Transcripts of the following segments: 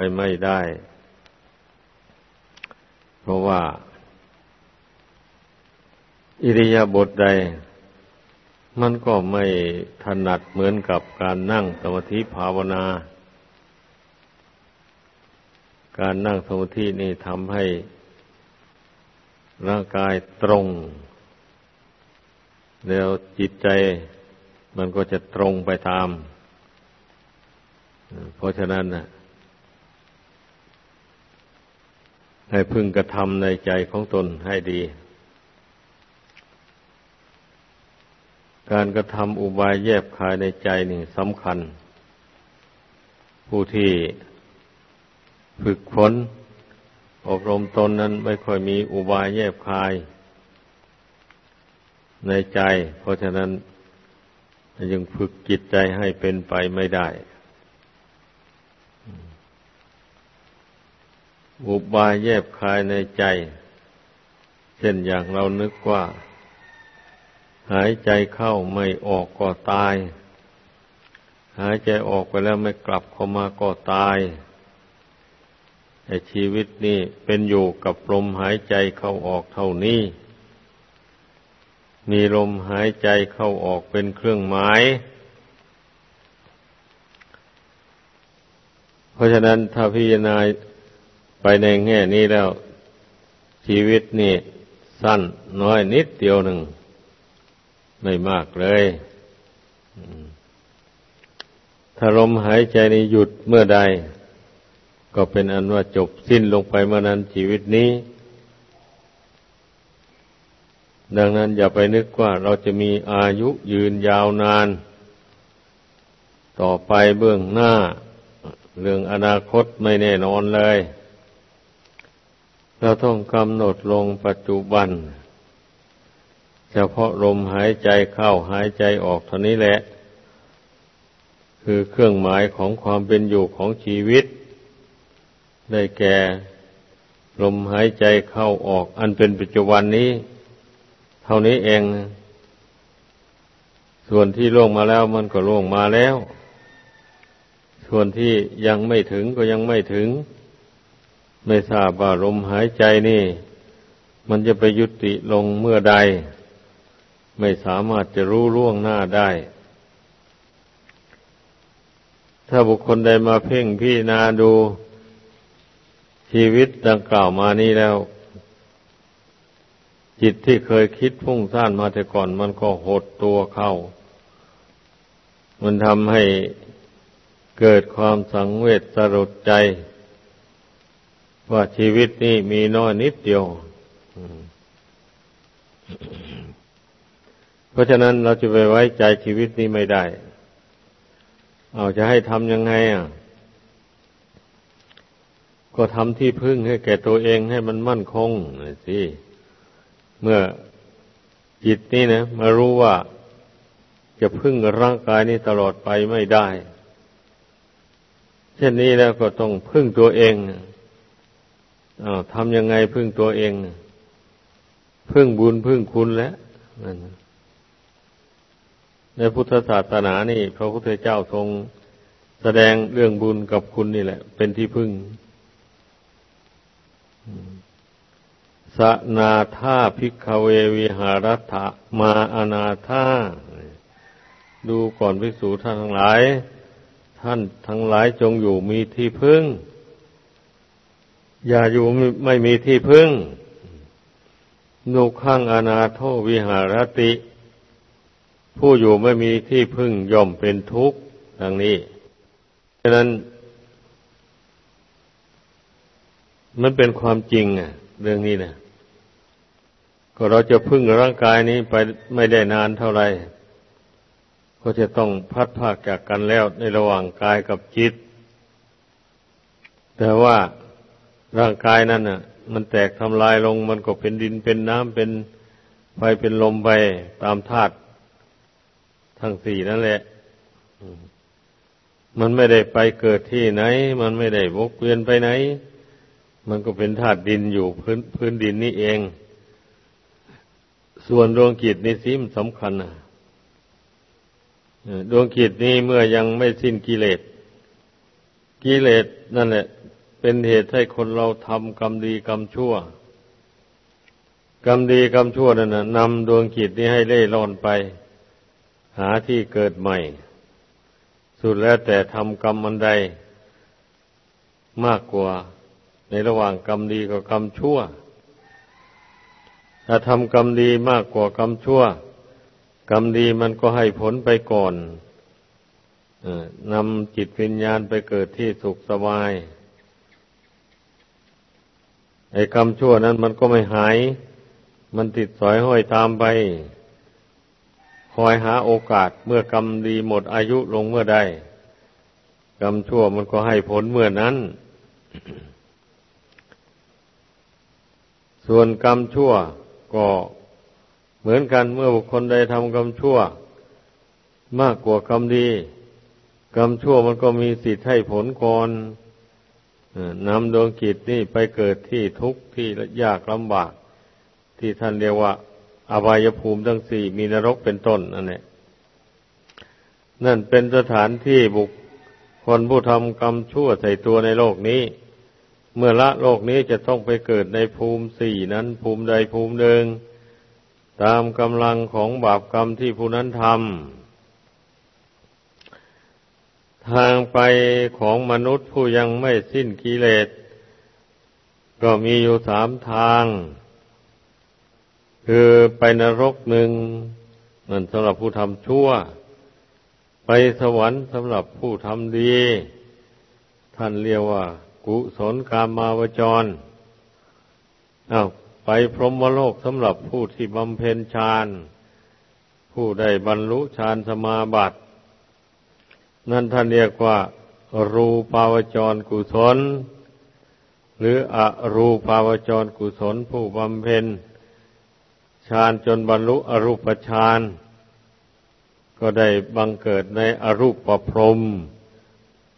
ไปไม่ได้ เพราะว่า อิริยาบถใด มันก็ไม่ถนัดเหมือนกับการนั่งสมาธิภาวนา การนั่งสมาธินี่ทำให้ร่างกายตรง แล้วจิตใจมันก็จะตรงไปตาม เพราะฉะนั้นนะ ให้พึงกระทำในใจของตนให้ดี การกระทำอุบายแยบคายในใจนี่สำคัญ ผู้ที่ฝึกฝนอบรมตนนั้นไม่ค่อยมีอุบายแยบคาย ในใจ เพราะฉะนั้นยังฝึกจิตใจให้เป็นไปไม่ได้ อุบายแยบคายในใจ เช่นอย่างเรานึกว่า หายใจเข้าไม่ออกก็ตาย หายใจออกไปแล้วไม่กลับเข้ามาก็ตายแต่ชีวิตนี้เป็นอยู่กับลมหายใจเข้าออกเท่านี้ มีลมหายใจเข้าออกเป็นเครื่องหมาย เพราะฉะนั้นถ้าพิจารณา ไปในแง่นี้แล้ว ชีวิตนี่สั้นน้อยนิดเดียวหนึ่ง ไม่มากเลยถ้าลมหายใจนี้หยุดเมื่อใด ก็เป็นอันว่าจบสิ้นลงไปเมื่อนั้นชีวิตนี้ ดังนั้นอย่าไปนึกว่าเราจะมีอายุยืนยาวนาน ต่อไปเบื้องหน้า เรื่องอนาคตไม่แน่นอนเลย เราต้องกำหนดลงปัจจุบัน เฉพาะลมหายใจเข้าหายใจออกเท่านี้แหละ คือเครื่องหมายของความเป็นอยู่ของชีวิต ได้แก่ลมหายใจเข้าออก อันเป็นปัจจุบันนี้ เท่านี้เอง ส่วนที่ล่วงมาแล้วมันก็ล่วงมาแล้ว ส่วนที่ยังไม่ถึงก็ยังไม่ถึง ไม่ทราบว่าลมหายใจนี่ มันจะไปยุติลงเมื่อใด ไม่สามารถจะรู้ล่วงหน้าได้ ถ้าบุคคลใดมาเพ่งพี่นาดูชีวิตดังกล่าวมานี้แล้ว จิตที่เคยคิดพุ่งซ่านมาแต่ก่อน มันก็หดตัวเข้า มันทำให้เกิดความสังเวชสลดใจ ว่าชีวิตนี้มีน้อยนิดเดียว เพราะฉะนั้นเราจะไปไว้ใจชีวิตนี้ไม่ได้ เอาจะให้ทำยังไงอะ ก็ทำที่พึ่งให้แก่ตัวเองให้มันมั่นคงสิ เมื่อจิตนี่นะมารู้ว่าจะพึ่งร่างกายนี้ตลอดไปไม่ได้ เช่นนี้แล้วก็ต้องพึ่งตัวเองอา ทำยังไงพึ่งตัวเอง พึ่งบุญพึ่งคุณแล้วในพุทธศาสนานี่พระพุทธเจ้าทรงแสดงเรื่องบุญกับคุณนี่แหละ เป็นที่พึ่งสนาธาภิกขเววิหารัฐมาอนาธาดูก่อนภิกษุท่านทั้งหลาย ท่านทั้งหลายจงอยู่มีที่พึ่ง อย่าอยู่ไม่มีที่พึ่งนุขังอนาโทวิหารติ ผู้อยู่ไม่มีที่พึ่งย่อมเป็นทุกข์ดังนี้ฉะนั้น มันเป็นความจริงอะ เรื่องนี้นะก็เราจะพึ่งร่างกายนี้ไปไม่ได้นานเท่าไหร่ก็จะต้องพัดภาคจากกันแล้วในระหว่างกายกับจิต แต่ว่า ร่างกายนั้นน่ะ มันแตกทำลายลงมันก็เป็นดินเป็นน้ำเป็นไฟเป็นลมไปตามธาตุทั้งสี่นั่นแหละมันไม่ได้ไปเกิดที่ไหน มันไม่ได้วกเวียนไปไหน มันก็เป็นธาตุดินอยู่พื้นพื้นดินนี่เอง ส่วนดวงกิจนี่สิมสำคัญนะดวงกิจนี้เมื่อยังไม่สิ้นกิเลส กิเลสนั่นแหละ เป็นเหตุให้คนเราทำกรรมดีกรรมชั่ว กรรมดีกรรมชั่วนั่นนะนำดวงจิตนี้ให้เล่ร่อนไป หาที่เกิดใหม่ สุดแล้วแต่ทำกรรมอันใด มากกว่าในระหว่างกรรมดีกับกรรมชั่ว ถ้าทำกรรมดีมากกว่ากรรมชั่ว กรรมดีมันก็ให้ผลไปก่อนนำจิตวิญญาณไปเกิดที่สุขสบาย ไอ้กรรมชั่วนั้นมันก็ไม่หาย มันติดสอยห้อยตามไป คอยหาโอกาสเมื่อกรรมดีหมดอายุลงเมื่อใดกรรมชั่วมันก็ให้ผลเมื่อนั้น ส่วนกรรมชั่วก็เหมือนกันเมื่อบุคคลใดทำกรรมชั่ว มากกว่ากรรมดี กรรมชั่วมันก็มีสิทธิ์ให้ผลก่อน นำดวงกิจนี่ไปเกิดที่ทุกข์ที่ยากลำบาก ที่ท่านเรียกว่า อบายภูมิทั้งสี่มีนรกเป็นต้นนั่นแหละนั่นเป็นสถานที่บุคคลผู้ทำกรรมชั่วใส่ตัวในโลกนี้ เมื่อละโลกนี้จะต้องไปเกิดในภูมิสี่นั้น ภูมิใดภูมิหนึ่งตามกำลังของบาปกรรมที่ผู้นั้นทำ ทางไปของมนุษย์ผู้ยังไม่สิ้นกิเลส ก็มีอยู่สามทาง คือไปนรกหนึ่งนั่นสำหรับผู้ทำชั่ว ไปสวรรค์สำหรับผู้ทำดี ท่านเรียกว่า กุศลกามาวจรอา้าวไปพรหมโลกสำหรับผู้ที่บำเพ็ญฌานผู้ได้บรรลุฌานสมาบัติ นั่นท่านเรียกว่า รูปาวจรกุศล หรืออรูปาวจรกุศลผู้บำเพ็ญฌานจนบรรลุอรูปฌานก็ได้บังเกิดในอรูปประพรม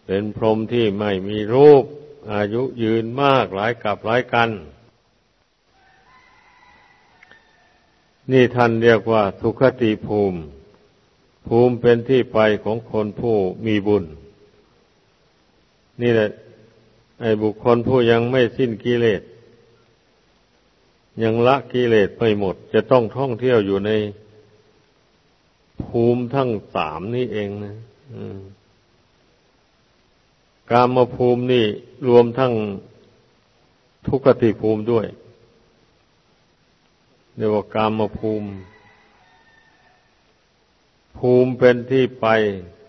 เป็นพรหมที่ไม่มีรูป อายุยืนมากหลายกับหลายกัน นี่ท่านเรียกว่าสุขติภูมิ ภูมิเป็นที่ไปของคนผู้มีบุญ นี่แหละ ไอ้บุคคลผู้ยังไม่สิ้นกิเลส ยังละกิเลสไม่หมด จะต้องท่องเที่ยวอยู่ในภูมิทั้งสามนี่เองนะกามภูมินี่รวมทั้งทุกขติภูมิด้วยเรียกว่ากามภูมิ ภูมิเป็นที่ไป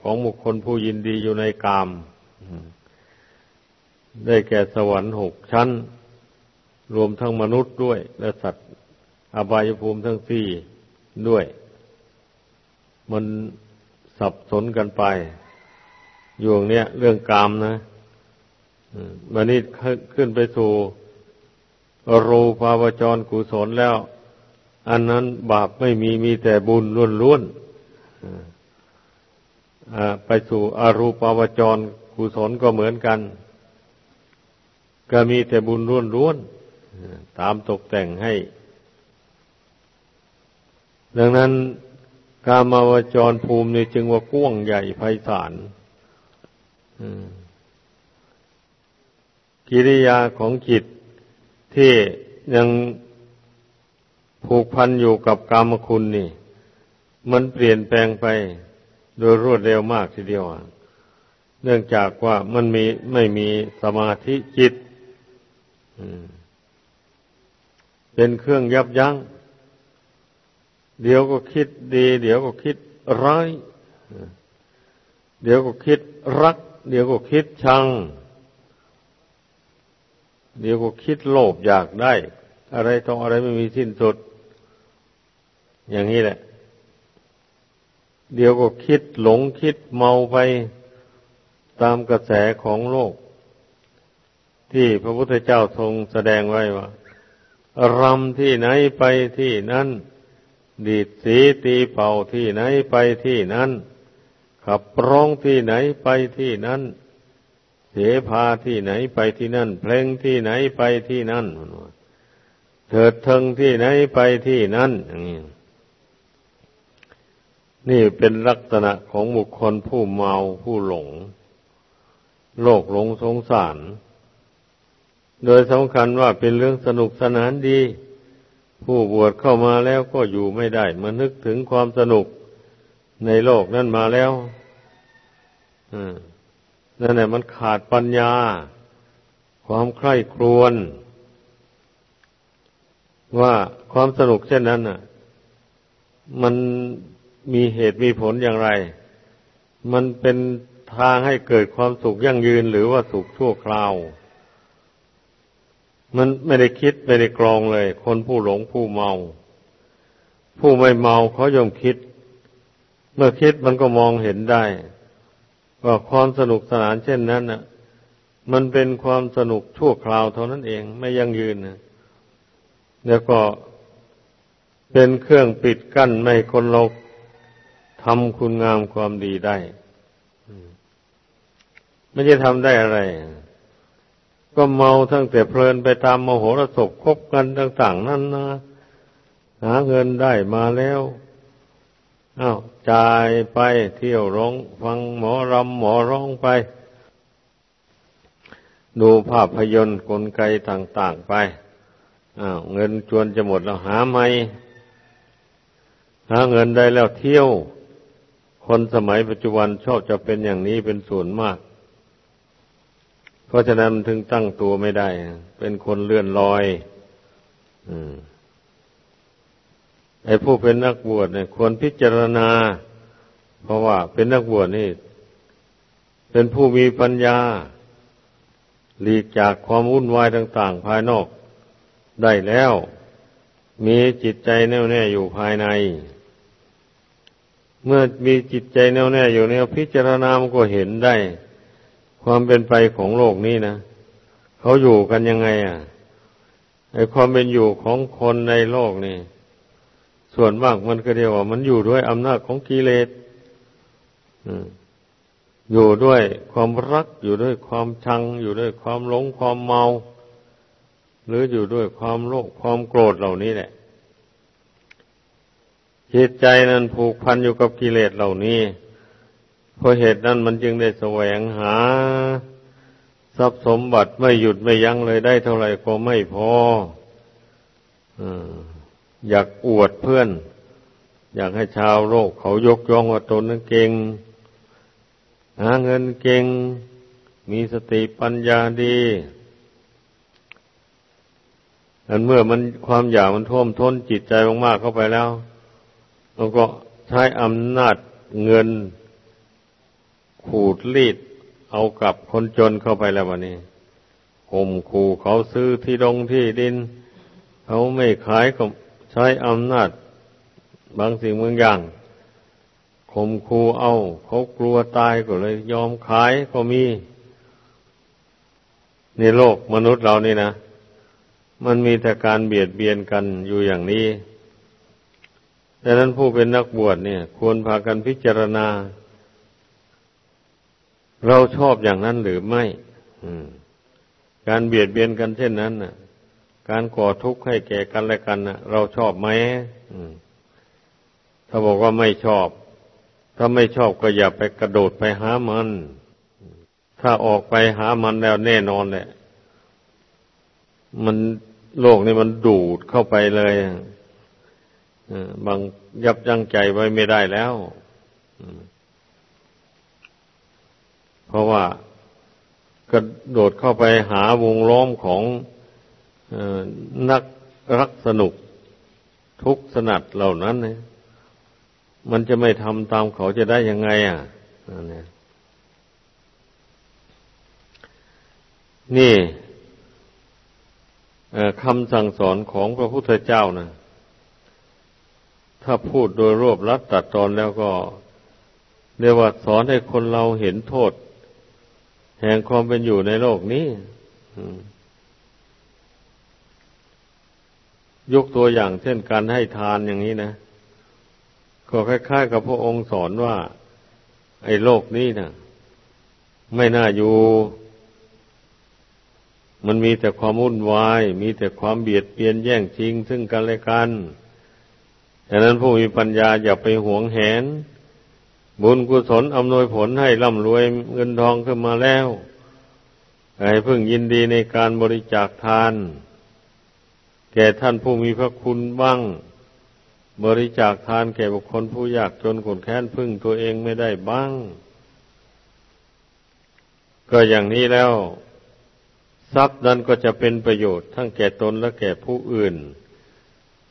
ของบุคคลผู้ยินดีอยู่ในกาม ได้แก่สวรรค์หกชั้น รวมทั้งมนุษย์ด้วย และสัตว์อบายภูมิทั้งสี่ด้วย มันสับสนกันไป อยู่เนี้ยเรื่องกามนะวันนี้ขึ้นไปสู่รูปาวจรกุศลแล้ว อันนั้นบาปไม่มีมีแต่บุญล้วนๆ ไปสู่อรูปาวจรกุศลก็เหมือนกัน ก็มีแต่บุญล้วนๆตามตกแต่งให้ ดังนั้นกามาวจรภูมินี่จึงว่ากว้างใหญ่ไพศาลกิริยาของจิตที่ยังผูกพันอยู่กับกามคุณนี่ มันเปลี่ยนแปลงไปโดยรวดเร็วมากทีเดียวเนื่องจากว่ามันมีไม่มีสมาธิจิตเป็นเครื่องยับยัง้ง เดี๋ยวก็คิดดี เดี๋ยวก็คิดร้ายเดี๋ยวก็คิดรัก เดี๋ยวก็คิดชัง เดี๋ยวก็คิดโลภอยากได้ อะไรต้องอะไรไม่มีสิ้นสุด อย่างนี้แหละ เดี๋ยวก็คิดหลงคิดเมาไปตามกระแสของโลก ที่พระพุทธเจ้าทรงแสดงไว้ว่ารำที่ไหนไปที่นั่น ดีดสีตีเป่าที่ไหนไปที่นั่น ขับร้องที่ไหนไปที่นั่น เสพาที่ไหนไปที่นั่น เพลงที่ไหนไปที่นั่นเถิดเทิงที่ไหนไปที่นั่นอย่างนี้ นี่เป็นลักษณะของบุคคลผู้เมาผู้หลง โลกหลงสงสาร โดยสำคัญว่าเป็นเรื่องสนุกสนานดี ผู้บวชเข้ามาแล้วก็อยู่ไม่ได้มานึกถึงความสนุกในโลกนั่นมาแล้วนั่นแหละมันขาดปัญญา ความใคร่ครวญว่าความสนุกเช่นนั้นน่ะ มัน มีเหตุมีผลอย่างไร มันเป็นทางให้เกิดความสุขยั่งยืนหรือว่าสุขชั่วคราว มันไม่ได้คิดไม่ได้กรองเลย คนผู้หลงผู้เมา ผู้ไม่เมาเขาย่อมคิด เมื่อคิดมันก็มองเห็นได้ ว่าความสนุกสนานเช่นนั้นน่ะ มันเป็นความสนุกชั่วคราวเท่านั้นเองไม่ยั่งยืนนะแล้วก็เป็นเครื่องปิดกั้นไม่คนเรา ทำคุณงามความดีได้ไม่จะทำได้อะไร ก็เมาทั้งแต่เพลินไปตามโมโหรสพคบกันต่าง ๆ นั่นนะหาเงินได้มาแล้วอา้าวจ่ายไปเที่ยวร้อง ฟังหมอรำหมอร้องไป ดูภาพยนตร์กลไกต่าง ๆ ไปอ้าวเงินจวนจะหมดแล้วหาไม่หาเงินได้แล้วเที่ยว คนสมัยปัจจุบันชอบจะเป็นอย่างนี้เป็นส่วนมาก เพราะฉะนั้นถึงตั้งตัวไม่ได้ เป็นคนเลื่อนลอยอไอ้ผู้เป็นนักบวชเนี่ยควรพิจารณา เพราะว่าเป็นนักบวชนี่ เป็นผู้มีปัญญา หลีกจากความวุ่นวายต่าง ๆ ภายนอก ได้แล้ว มีจิตใจแน่วแน่อยู่ภายใน เมื่อมีจิตใจแน่วแน่อยู่เนี่ยพิจารณามันก็เห็นได้ ความเป็นไปของโลกนี้นะเขาอยู่กันยังไง อะไอความเป็นอยู่ของคนในโลกนี่ส่วนมากมันก็เรียกว่า มันอยู่ด้วยอำนาจของกิเลสอยู่ด้วยความรักอยู่ด้วยความชัง อยู่ด้วยความหลงความเมา หรืออยู่ด้วยความโลภความโกรธเหล่านี้แหละ จิตใจนั้นผูกพันอยู่กับกิเลสเหล่านี้ เพราะเหตุนั้นมันจึงได้แสวงหา ทรัพย์สมบัติไม่หยุดไม่ยั้งเลยได้เท่าไหร่ก็ไม่พออยากอวดเพื่อน อยากให้ชาวโลกเขายกย่องว่าตนนั้นเก่ง หาเงินเก่ง มีสติปัญญาดีอันเมื่อมันความอยากมันท่วมท้นจิตใจมากๆเข้าไปแล้ว เราก็ใช้อำนาจเงินขูดรีด เอากับคนจนเข้าไปแล้ววันนี้ข่มขู่เขาซื้อที่ดงที่ดิน เขาไม่ขายก็ใช้อำนาจบางสิ่งบางอย่างข่มขู่เอาเขากลัวตายก็เลย ยอมขายก็มีในโลกมนุษย์เรานี่นะ มันมีแต่การเบียดเบียนกันอยู่อย่างนี้ ดังนั้นผู้เป็นนักบวชเนี่ย ควรพากันพิจารณา เราชอบอย่างนั้นหรือไม่การเบียดเบียนกันเช่นนั้นนะการก่อทุกข์ให้แก่กันและกันนะเราชอบไหมถ้าบอกว่าไม่ชอบ ถ้าไม่ชอบก็อย่าไปกระโดดไปหามัน ถ้าออกไปหามันแล้วแน่นอนแหละ มันโลกนี่มันดูดเข้าไปเลย บางยับยั้งใจไว้ไม่ได้แล้วเพราะว่ากระโดดเข้าไปหาวงล้อมของนักรักสนุกทุกสนัดเหล่านั้นเนี่ยมันจะไม่ทำตามเขาจะได้ยังไง อะนี่คำสั่งสอนของพระพุทธเจ้านะ ถ้าพูดโดยรวบรัดตัดตอนแล้วก็เรียกว่าสอนให้คนเราเห็นโทษ แห่งความเป็นอยู่ในโลกนี้ยกตัวอย่างเช่นการให้ทานอย่างนี้นะก็คล้ายๆกับพระองค์สอนว่า ไอ้โลกนี้นะไม่น่าอยู่ มันมีแต่ความวุ่นวาย มีแต่ความเบียดเบียนแย่งชิงซึ่งกันและกัน ดังนั้นผู้มีปัญญาอย่าไปหวงแหน บุญกุศลอำนวยผลให้ร่ำรวยเงินทองขึ้นมาแล้วให้พึ่งยินดีในการบริจาคทาน แก่ท่านผู้มีพระคุณบ้าง บริจาคทานแก่บุคคลผู้ยากจนขนแค้นพึ่งตัวเองไม่ได้บ้าง ก็อย่างนี้แล้ว ทรัพย์นั้นก็จะเป็นประโยชน์ทั้งแก่ตนและแก่ผู้อื่น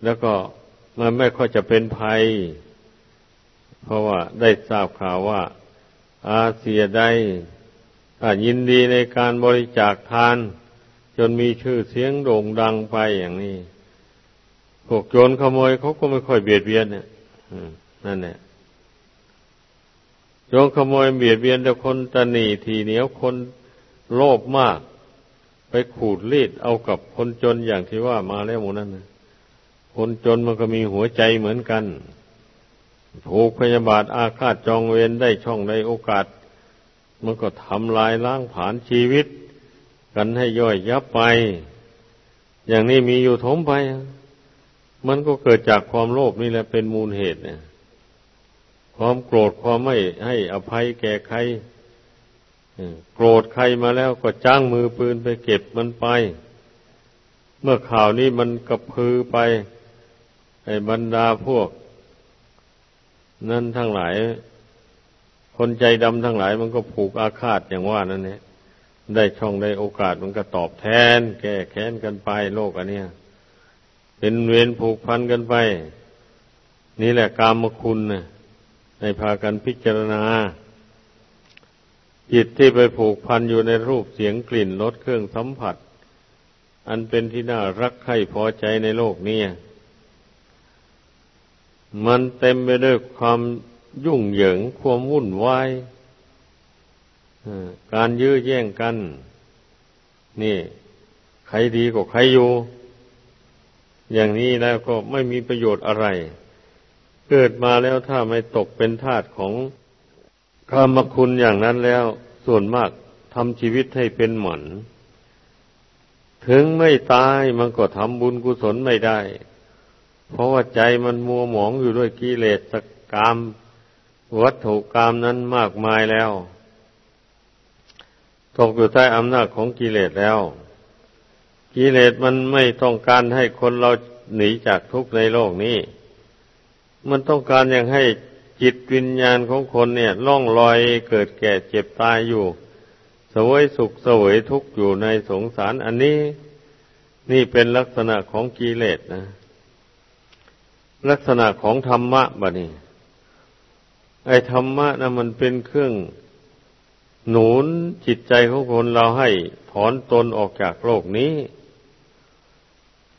แล้วก็ มันไม่ค่อยจะเป็นภัย เพราะว่าได้ทราบข่าวว่า อาเซียได้ยินดีในการบริจาคทาน จนมีชื่อเสียงโด่งดังไปอย่างนี้พวกโจรขโมยเขาก็ไม่ค่อยเบียดเบียนเนี่ยนั่นแหละโจรขโมยเบียดเบียนแต่คนตนีทีเหนียวคนโลภมาก ไปขูดรีดเอากับคนจนอย่างที่ว่ามาแล้วหมูนั่นนะ คนจนมันก็มีหัวใจเหมือนกันถูกพยาบาทอาฆาตจองเวรได้ช่องได้โอกาส มันก็ทำลายล้างผานชีวิต กันให้ย่อยยับไป อย่างนี้มีอยู่ทมไป มันก็เกิดจากความโลภนี่แหละเป็นมูลเหตุเนี่ยความโกรธความไม่ให้อภัยแก่ใครโกรธใครมาแล้วก็จ้างมือปืนไปเก็บมันไป เมื่อข่าวนี้มันกระพือไป ไอ้บรรดาพวก นั่นทั้งหลาย คนใจดำทั้งหลาย มันก็ผูกอาฆาตอย่างว่านั่นเนี่ยได้ช่องได้โอกาสมันก็ตอบแทน แก้แค้นกันไปโลกอันเนี้ยเป็นเวรผูกพันกันไป นี่แหละกามคุณนะในพากันพิจารณาจิตที่ไปผูกพันอยู่ในรูปเสียงกลิ่นรสเครื่องสัมผัส อันเป็นที่น่ารักใคร่พอใจในโลกนี้ มันเต็มไปด้วยความยุ่งเหยิงความวุ่นวายการยื้อแย่งกัน นี่ ใครดีก็ใครอยู่ อย่างนี้แล้วก็ไม่มีประโยชน์อะไร เกิดมาแล้วถ้าไม่ตกเป็นทาสของกรรมคุณอย่างนั้นแล้ว ส่วนมากทำชีวิตให้เป็นหมัน ถึงไม่ตายมันก็ทำบุญกุศลไม่ได้ เพราะว่าใจมันมัวหมองอยู่ด้วยกิเลสกรรมวัตถุกรรมนั้นมากมายแล้ว ตกอยู่ใต้อำนาจของกิเลสแล้ว กิเลสมันไม่ต้องการให้คนเราหนีจากทุกข์ในโลกนี้ มันต้องการอย่างให้จิตวิญญาณของคนเนี่ยล่องลอยเกิดแก่เจ็บตายอยู่ สวยสุขสวยทุกข์อยู่ในสงสารอันนี้ นี่เป็นลักษณะของกิเลสนะ ลักษณะของธรรมะบะนี่ไอ้ธรรมะนะมันเป็นเครื่องหนุนจิตใจของคนเราให้ถอนตนออกจากโลกนี้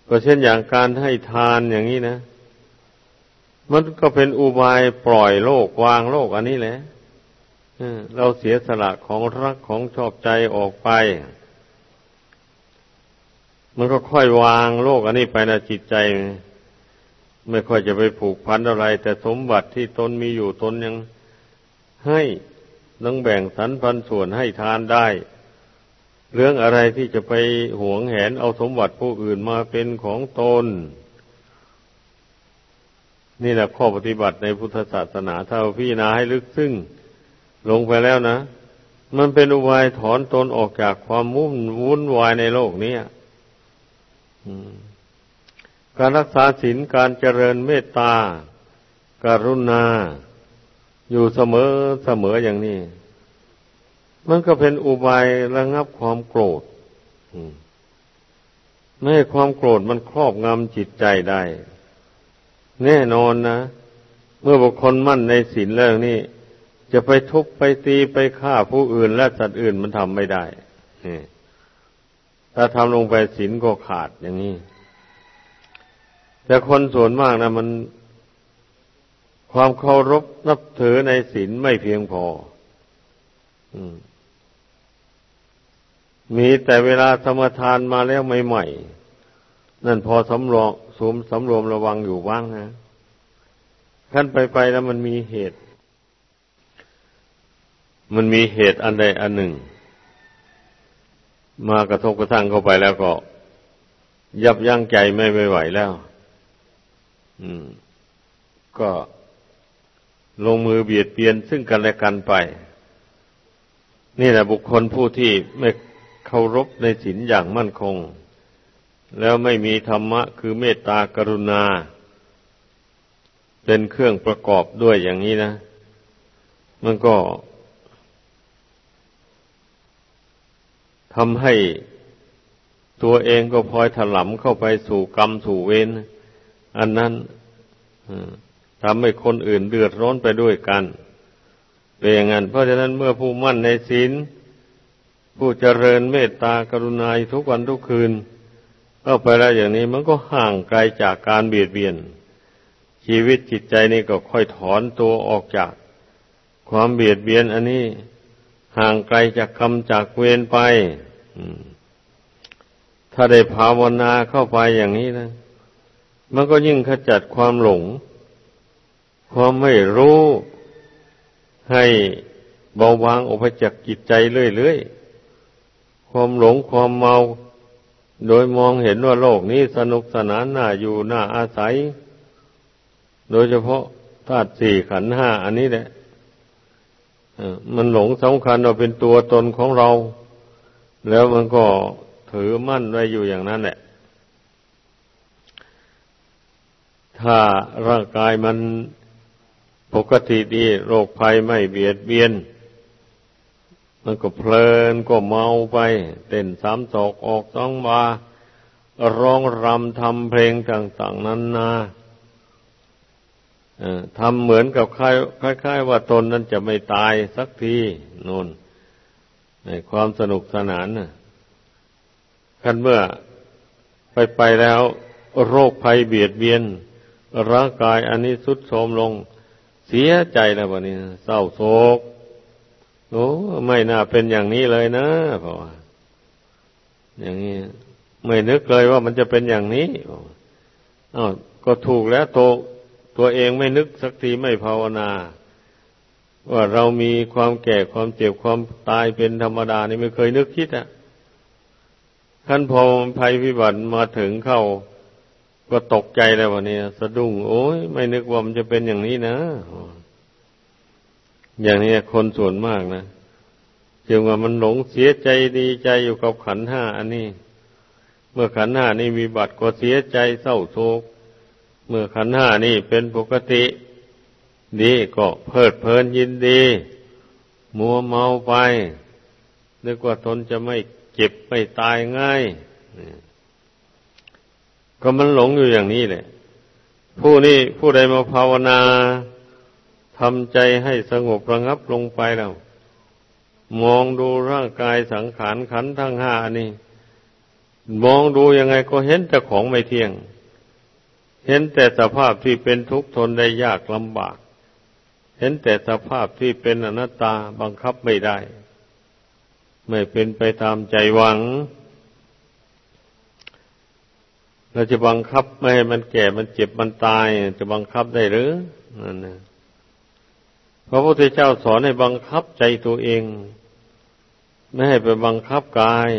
ก็เช่นอย่างการให้ทานอย่างนี้นะ มันก็เป็นอุบายปล่อยโลกวางโลกอันนี้แหละเราเสียสละของรักของชอบใจออกไป มันก็ค่อยวางโลกอันนี้ไปนะจิตใจ ไม่ค่อยจะไปผูกพันอะไร แต่สมบัติที่ตนมีอยู่ตนยังให้ต้องแบ่งสรรพันส่วนให้ทานได้ เรื่องอะไรที่จะไปหวงแหนเอาสมบัติผู้อื่นมาเป็นของตน นี่แหละข้อปฏิบัติในพุทธศาสนาถ้าพี่นาให้ลึกซึ้งลงไปแล้วนะ มันเป็นอุบายถอนตนออกจากความมุ่นวุ่นวายในโลกนี้อืม การรักษาศีลการเจริญเมตตาการุณา อยู่เสมอเสมออย่างนี้ มันก็เป็นอุบายระงับความโกรธไม่ให้ความโกรธมันครอบงำจิตใจได้ แน่นอนนะ เมื่อบุคคลมั่นในศีลแล้วนี่จะไปทุบไปตีไปฆ่าผู้อื่นและสัตว์อื่นมันทำไม่ได้ถ้าทำลงไปศีลก็ขาดอย่างนี้ แต่คนส่วนมากนะมันความเคารพนับถือในศีลไม่เพียงพอมีแต่เวลาสมทานมาแล้วใหม่ๆนั่นพอสำรวมสมสำรวมระวังอยู่บ้างนะขั้นไปไปแล้วมันมีเหตุ มันมีเหตุอันใดอันหนึ่ง มากระทบกระทั่งเข้าไปแล้วก็ ยับยั้งใจไม่ไหวแล้ว ก็ลงมือเบียดเบียนซึ่งกันและกันไป นี่แหละบุคคลผู้ที่ไม่เคารพในศีลอย่างมั่นคง แล้วไม่มีธรรมะคือเมตตากรุณา เป็นเครื่องประกอบด้วยอย่างนี้นะ มันก็ทำให้ตัวเองก็พลอยถลำเข้าไปสู่กรรมสู่เวร อันนั้นทำให้คนอื่นเดือดร้อนไปด้วยกันเป็นอย่างนั้นเพราะฉะนั้นเมื่อผู้มั่นในศีลผู้เจริญเมตตากรุณาทุกวันทุกคืนเข้าไปแล้วอย่างนี้มันก็ห่างไกลจากการเบียดเบียน ชีวิตจิตใจนี่ก็ค่อยถอนตัวออกจาก ความเบียดเบียนอันนี้ห่างไกลจากกรรมจากเวรไปถ้าได้ภาวนาเข้าไปอย่างนี้นะ มันก็ยิ่งขจัดความหลง ความไม่รู้ ให้เบาบางออกไปจากจิตใจเรื่อยๆ ความหลงความเมา โดยมองเห็นว่าโลกนี้สนุกสนานน่าอยู่น่าอาศัย โดยเฉพาะธาตุสี่ขันห้าอันนี้แหละมันหลงสำคัญว่าเป็นตัวตนของเรา แล้วมันก็ถือมั่นไว้อยู่อย่างนั้นแหละ ถ้าร่างกายมันปกติดีโรคภัยไม่เบียดเบียน มันก็เพลินก็เมาไป เต้นสามศอกออกสองบาร้องรำทำเพลงต่างๆนั้นนาทำเหมือนกับคล้ายๆว่าตนนั้นจะไม่ตายสักทีนนในความสนุกสนานนะกันเมื่อไปไปแล้ว โรคภัยเบียดเบียน ร่างกายอันนี้สุดโทรมลง เสียใจแล้ววันนี้เศร้าโศกโอ้ไม่น่าเป็นอย่างนี้เลยนะเพราะว่าอย่างนี้ไม่นึกเลยว่ามันจะเป็นอย่างนี้อ้าวก็ถูกแล้วตัวตัวเองไม่นึกสักทีไม่ภาวนา ว่าเรามีความแก่ความเจ็บความตายเป็นธรรมดานี่ไม่เคยนึกคิดอะขั้นพอภัยพิบัติมาถึงเข้า ก็ตกใจแล้ววันนี้สะดุ้งโอ้ยไม่นึกว่ามันจะเป็นอย่างนี้นะ อย่างนี้คนส่วนมากนะจึงว่ามันหลงเสียใจดีใจอยู่กับขันห้าอันนี้ เมื่อขันห้านี้มีบัตรก็เสียใจเศร้าโศก เมื่อขันห้านี่เป็นปกติ ดีก็เพลิดเพลินยินดี มัวเมาไป นึกว่าตนจะไม่เจ็บไม่ตายง่าย ก็มันหลงอยู่อย่างนี้แหละผู้นี้ผู้ใดมาภาวนาทำใจให้สงบระงับลงไปแล้ว มองดูร่างกายสังขารขันทั้งห้านี่ มองดูยังไงก็เห็นแต่ของไม่เที่ยง เห็นแต่สภาพที่เป็นทุกข์ทนได้ยากลำบาก เห็นแต่สภาพที่เป็นอนัตตาบังคับไม่ได้ ไม่เป็นไปตามใจหวัง เราจะบังคับไม่ให้มันแก่มันเจ็บมันตาย จะบังคับได้หรือนั่นนะพระพุทธเจ้าสอนให้บังคับใจตัวเอง ไม่ให้ไปบังคับกาย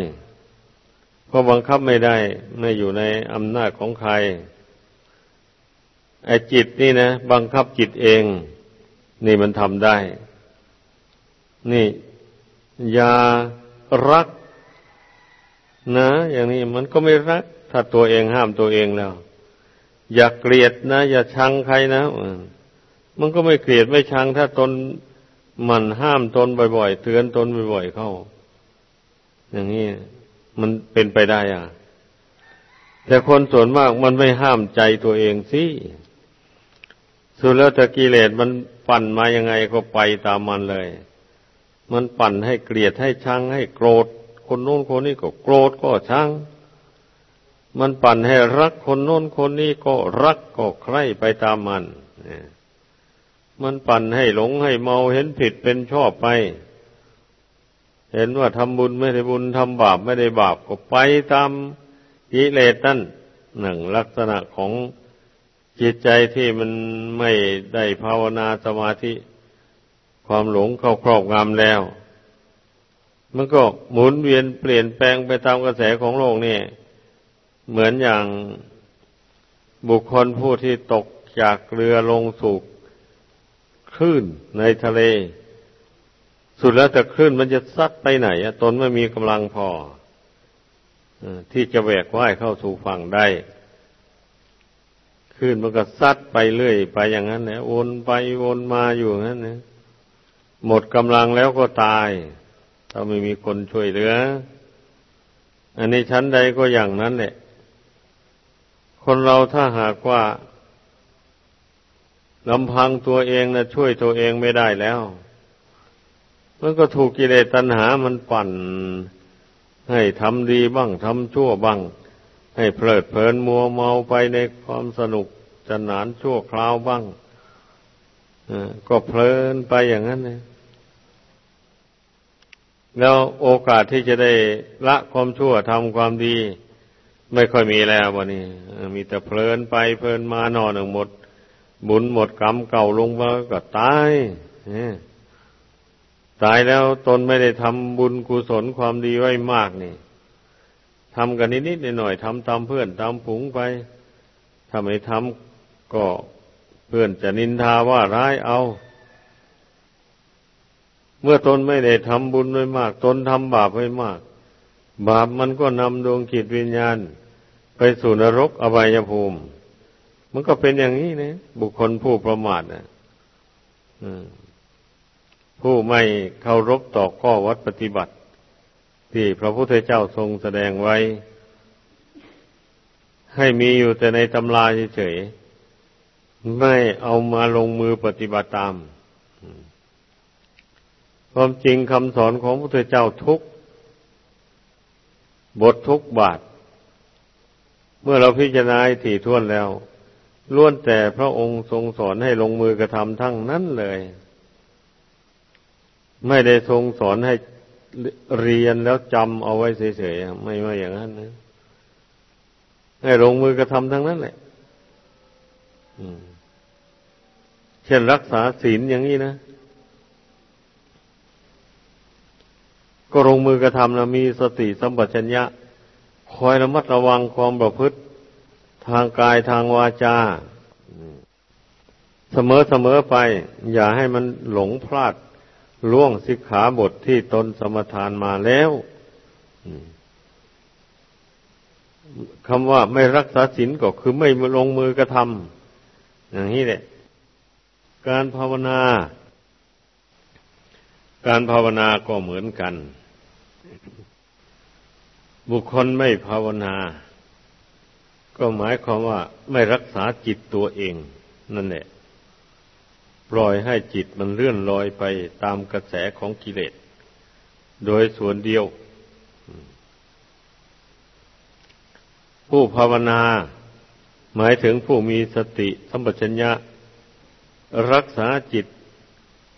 เพราะบังคับไม่ได้ ไม่อยู่ในอำนาจของใครไอ้จิตนี่นะบังคับจิตเอง นี่มันทำได้ นี่อย่ารัก นะ อย่างนี้มันก็ไม่รัก ถ้าตัวเองห้ามตัวเองแล้ว อย่าเกลียดนะ อย่าชังใครนะมันก็ไม่เกลียดไม่ชัง ถ้าตนมันห้ามตนบ่อยๆเตือนตนบ่อยๆเข้า อย่างนี้มันเป็นไปได้อะ แต่คนส่วนมากมันไม่ห้ามใจตัวเองสิสุดแล้วแต่กิเลสมันปั่นมายังไงก็ไปตามมันเลย มันปั่นให้เกลียดให้ชังให้โกรธ คนโน้นคนนี้ก็โกรธก็ชัง มันปั่นให้รักคนโน้นคนนี้ก็รักก็ใคร่ไปตามมัน มันปั่นให้หลงให้เมาเห็นผิดเป็นชอบไป เห็นว่าทำบุญไม่ได้บุญทำบาปไม่ได้บาปก็ไปตามกิเลสนั่นหนึ่งลักษณะของจิตใจที่มันไม่ได้ภาวนาสมาธิ ความหลงเข้าครอบงำแล้ว มันก็หมุนเวียนเปลี่ยนแปลงไปตามกระแสของโลกนี่ เหมือนอย่างบุคคลผู้ที่ตกจากเรือลงสู่คลื่นในทะเล สุดแล้วแต่คลื่นมันจะซัดไปไหนอะตนไม่มีกำลังพอที่จะแหวกว่ายเข้าสู่ฝั่งได้ขึ้นมันก็ซัดไปเรื่อย ไปอย่างนั้นเนี่ยวนไปวนมาอยู่งั้นเนี่ยหมดกำลังแล้วก็ตาย ถ้าไม่มีคนช่วยเหลือ อันนี้ชั้นใดก็อย่างนั้นแหละ คนเราถ้าหากว่าลำพังตัวเองนะช่วยตัวเองไม่ได้แล้ว มันก็ถูกกิเลสตัณหามันปั่น ให้ทำดีบ้างทำชั่วบ้าง ให้เพลิดเพลินมัวเมาไปในความสนุกสนานชั่วคราวบ้างก็เพลินไปอย่างนั้นเลยแล้วโอกาสที่จะได้ละความชั่วทำความดี ไม่ค่อยมีแล้ววันนี้มีแต่เพลินไปเพลินมานอนหนึ่งหมด บุญหมดกรรมเก่าลงมาก็ตายตายแล้วตนไม่ได้ทำบุญกุศลความดีไว้มากนี่ทำกันนิดๆหน่อยๆทำตามเพื่อนตามผงไปถ้าไม่ทำก็เพื่อนจะนินทาว่าร้ายเอา เมื่อตนไม่ได้ทำบุญไว้มาก ตนทำบาปไว้มาก บาปมันก็นำดวงจิตวิญญาณ ไปสู่นรกอบายภูมิ มันก็เป็นอย่างนี้นะบุคคลผู้ประมาทนะผู้ไม่เคารพต่อข้อวัดปฏิบัติ ที่พระพุทธเจ้าทรงแสดงไว้ ให้มีอยู่แต่ในตำราเฉยๆไม่เอามาลงมือปฏิบัติตามความจริงคำสอนของพระพุทธเจ้าทุกบททุกบาท เมื่อเราพิจารณาถี่ถ้วนแล้วล้วนแต่พระองค์ทรงสอนให้ลงมือกระทำทั้งนั้นเลย ไม่ได้ทรงสอนให้เรียนแล้วจำเอาไว้เฉยๆไม่ว่าอย่างนั้นนะให้ลงมือกระทำทั้งนั้นแหละเช่นรักษาศีลอย่างนี้นะก็ลงมือกระทำนะมีสติสัมปชัญญะ คอยระมัดระวังความประพฤติทางกายทางวาจาเสมอเสมอไป อย่าให้มันหลงพลาดล่วงสิกขาบทที่ตนสมทานมาแล้วคำว่าไม่รักษาศีลก็คือไม่ลงมือกระทำอย่างนี้แหละ การภาวนา การภาวนาก็เหมือนกัน บุคคลไม่ภาวนา ก็หมายความว่าไม่รักษาจิตตัวเอง นั่นแหละปล่อยให้จิตมันเลื่อนลอยไปตามกระแสของกิเลส โดยส่วนเดียว ผู้ภาวนา หมายถึงผู้มีสติสัมปชัญญะ รักษาจิต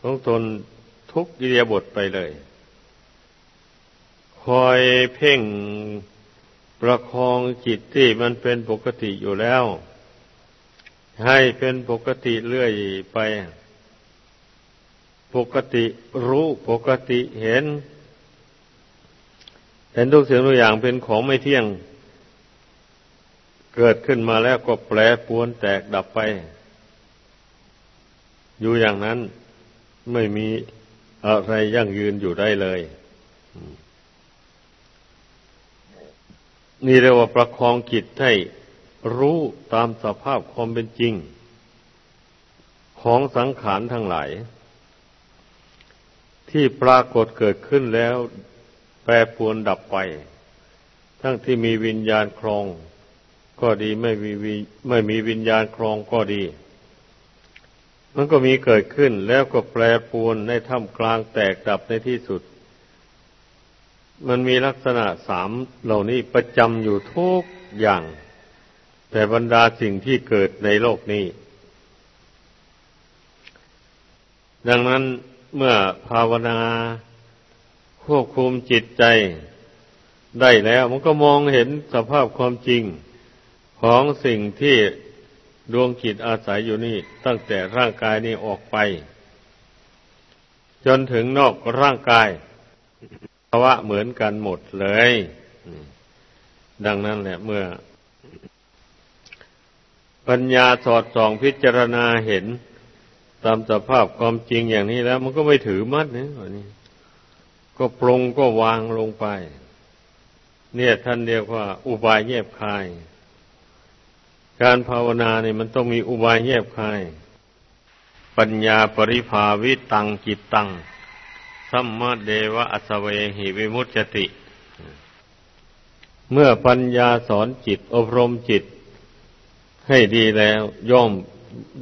ของตนทุกกิริยาบทไปเลย คอยเพ่งประคองจิตที่มันเป็นปกติอยู่แล้ว ให้เป็นปกติเรื่อยไป ปกติรู้ปกติเห็น เห็นทุกสิ่งทุกอย่างเป็นของไม่เที่ยง เกิดขึ้นมาแล้วก็แปรปวนแตกดับไป อยู่อย่างนั้นไม่มีอะไรยั่งยืนอยู่ได้เลย นี่เรียกว่าประคองจิตให้รู้ตามสภาพความเป็นจริง ของสังขารทั้งหลาย ที่ปรากฏเกิดขึ้นแล้ว แปรปวนดับไป ทั้งที่มีวิญญาณครอง ก็ดีไม่มีไม่มีวิญญาณครองก็ดี มันก็มีเกิดขึ้นแล้วก็แปรปวนในท่ามกลางแตกดับในที่สุด มันมีลักษณะสามเหล่านี้ประจำอยู่ทุกอย่าง แต่บรรดาสิ่งที่เกิดในโลกนี้ ดังนั้นเมื่อภาวนาควบคุมจิตใจได้แล้ว มันก็มองเห็นสภาพความจริงของสิ่งที่ดวงจิตอาศัยอยู่นี่ ตั้งแต่ร่างกายนี้ออกไป จนถึงนอกร่างกาย วะเหมือนกันหมดเลย ดังนั้นแหละเมื่อ ปัญญาสอดส่องพิจารณาเห็น ตามสภาพความจริงอย่างนี้แล้ว มันก็ไม่ถือมัดเนี่ยนี้ก็ปรงก็วางลงไป เนี่ยท่านเรียกว่า อุบายแยบคาย การภาวนาเนี่ยมันต้องมีอุบายแยบคาย ปัญญาปริภาวิตังจิตตัง สัมมาเดวะอสเวหิวิมุตติ เมื่อปัญญาสอนจิตอบรมจิต ให้ดีแล้วย่อม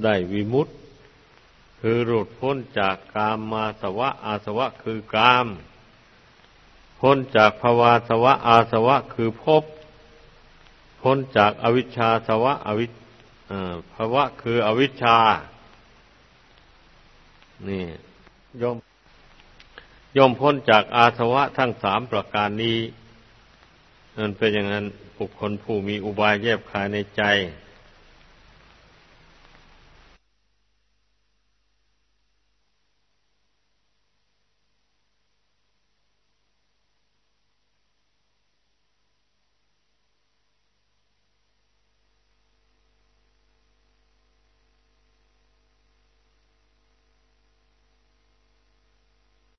ได้วิมุตติคือหลุดพ้นจากกามมาสวะ อาสวะคือกาม พ้นจากภาวาสวะ อาสวะคือภพ พ้นจากอวิชชาสวะอวิภาวะคืออวิชชา นี่ย่อม ย่อมพ้นจากอาสวะทั้งสามประการนี้นั่นเป็นอย่างนั้นบุคคลผู้มีอุบายแยบคายในใจ